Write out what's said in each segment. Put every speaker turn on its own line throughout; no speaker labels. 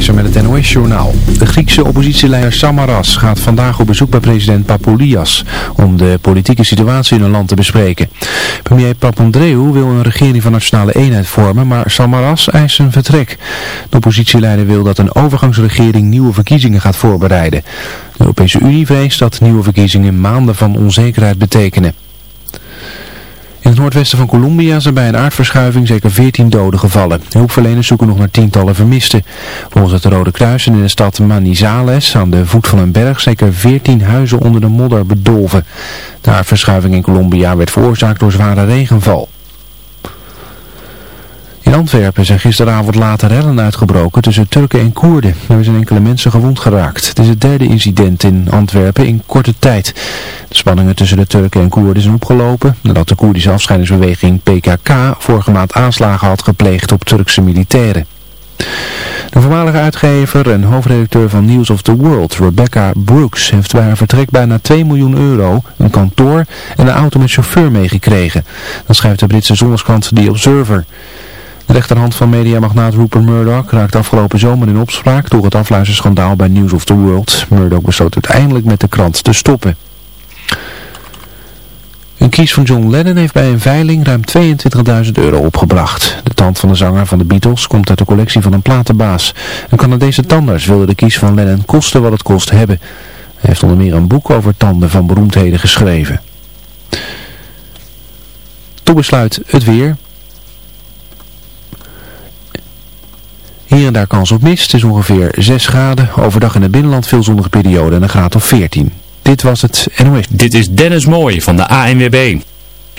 Met het NOS-journaal. De Griekse oppositieleider Samaras gaat vandaag op bezoek bij president Papoulias om de politieke situatie in een land te bespreken. Premier Papandreou wil een regering van nationale eenheid vormen, maar Samaras eist zijn vertrek. De oppositieleider wil dat een overgangsregering nieuwe verkiezingen gaat voorbereiden. De Europese Unie vreest dat nieuwe verkiezingen maanden van onzekerheid betekenen. In het noordwesten van Colombia zijn bij een aardverschuiving zeker 14 doden gevallen. Hulpverleners zoeken nog naar tientallen vermisten. Volgens het Rode Kruis zijn in de stad Manizales aan de voet van een berg zeker 14 huizen onder de modder bedolven. De aardverschuiving in Colombia werd veroorzaakt door zware regenval. In Antwerpen zijn gisteravond later rellen uitgebroken tussen Turken en Koerden. Er zijn enkele mensen gewond geraakt. Het is het derde incident in Antwerpen in korte tijd. De spanningen tussen de Turken en Koerden zijn opgelopen nadat de Koerdische afscheidingsbeweging PKK vorige maand aanslagen had gepleegd op Turkse militairen. De voormalige uitgever en hoofdredacteur van News of the World, Rebecca Brooks, heeft bij haar vertrek bijna 2 miljoen euro, een kantoor en een auto met chauffeur meegekregen. Dat schrijft de Britse zondagskrant The Observer. De rechterhand van mediamagnaat Rupert Murdoch raakte afgelopen zomer in opspraak door het afluisterschandaal bij News of the World. Murdoch besloot uiteindelijk met de krant te stoppen. Een kies van John Lennon heeft bij een veiling ruim 22.000 euro opgebracht. De tand van de zanger van de Beatles komt uit de collectie van een platenbaas. Een Canadese tandarts wilde de kies van Lennon kosten wat het kost hebben. Hij heeft onder meer een boek over tanden van beroemdheden geschreven. Tot besluit het weer. Hier en daar kans op mist. Het is ongeveer 6 graden. Overdag in het binnenland veel zonnige periode en een graad of 14. Dit was het NOS.
Dit is Dennis Mooij van de ANWB.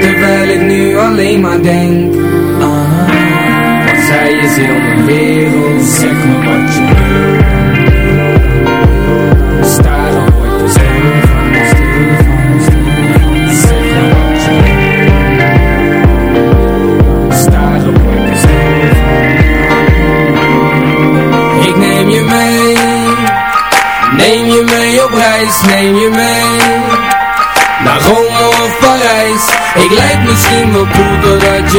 Terwijl ik nu alleen maar denk haar Want zij is heel mijn wereld. Zeg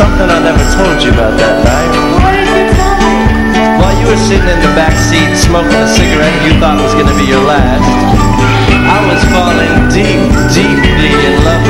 something
I
never told you about that night. While you were sitting in the back seat smoking a cigarette you thought was going to be your last, I was falling deep, deeply in love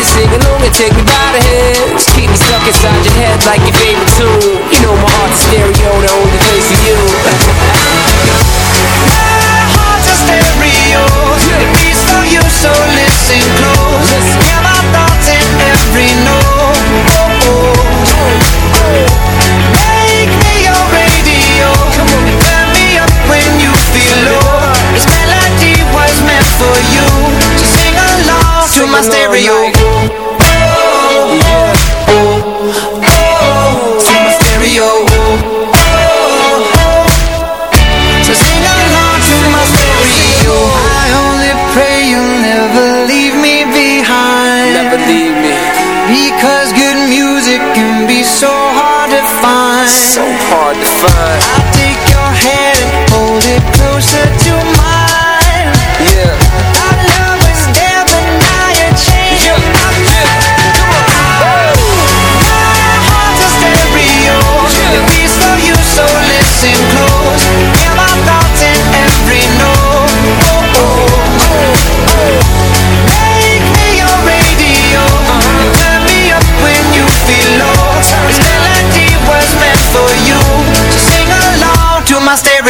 it, sing along and take me by the hands Keep me stuck inside your head like your favorite tune You know my heart's a stereo, the only place for you
My heart's a stereo. It beats for you, so listen close. Hear my thoughts in every note. Make me your radio. And turn me up when you feel low. This melody was meant for you. So sing along to my stereo.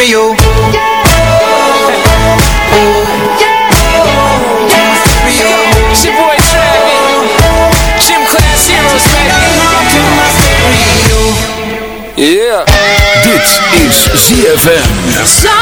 Baby Yeah
Dit is ZFM.
ZFM.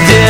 today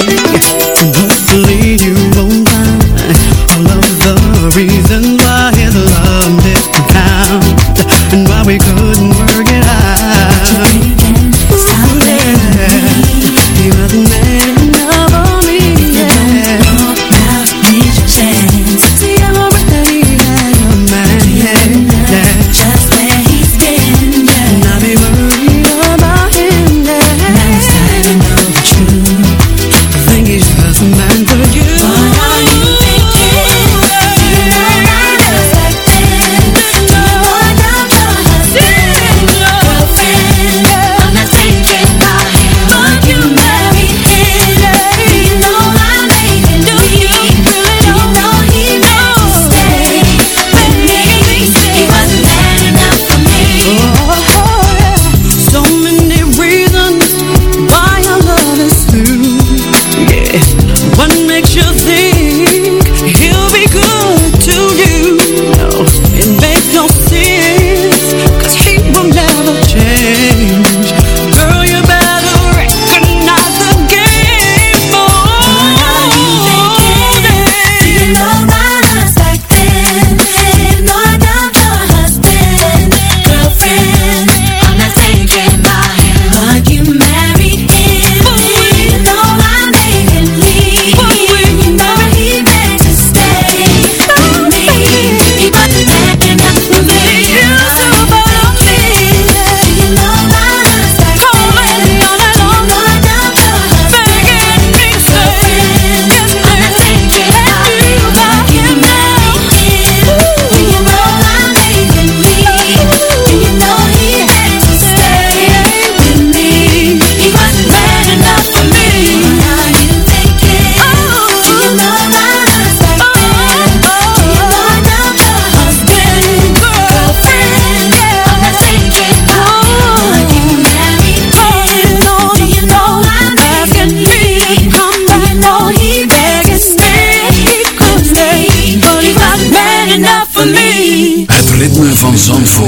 一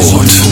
Zandvoort.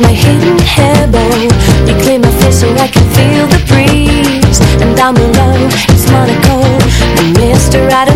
my hidden hair bow. You clear my face so I can feel the breeze And down below, it's Monaco The mister, I